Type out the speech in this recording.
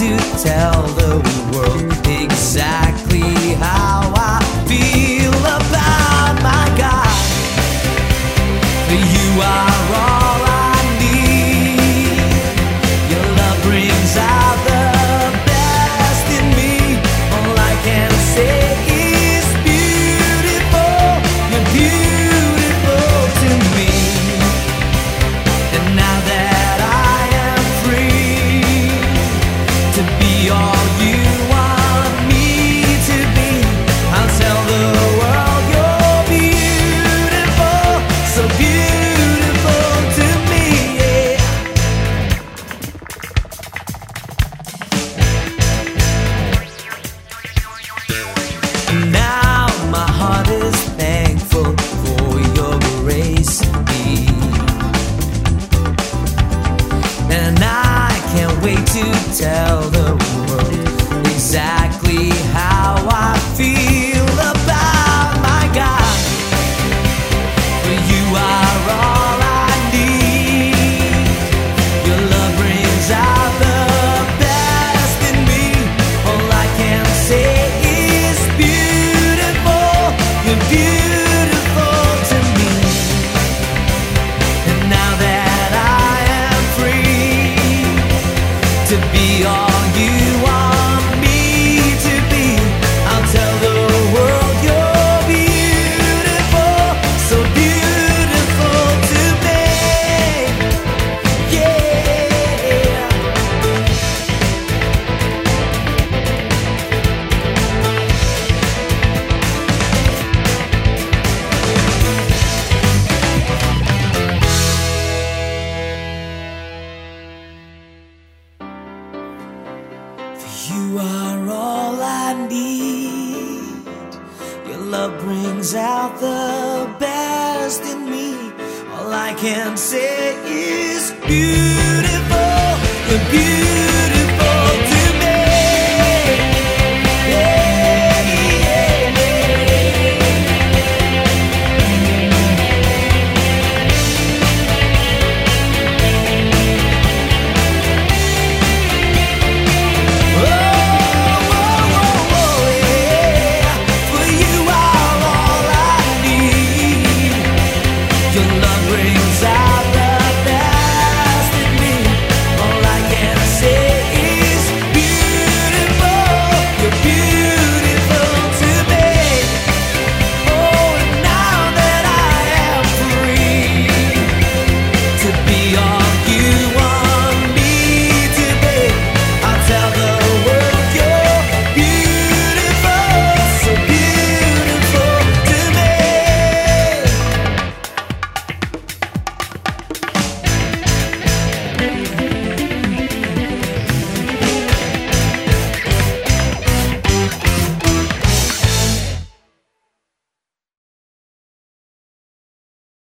to tell tell the world exactly how I feel. Love brings out the best in me. All I can say is you.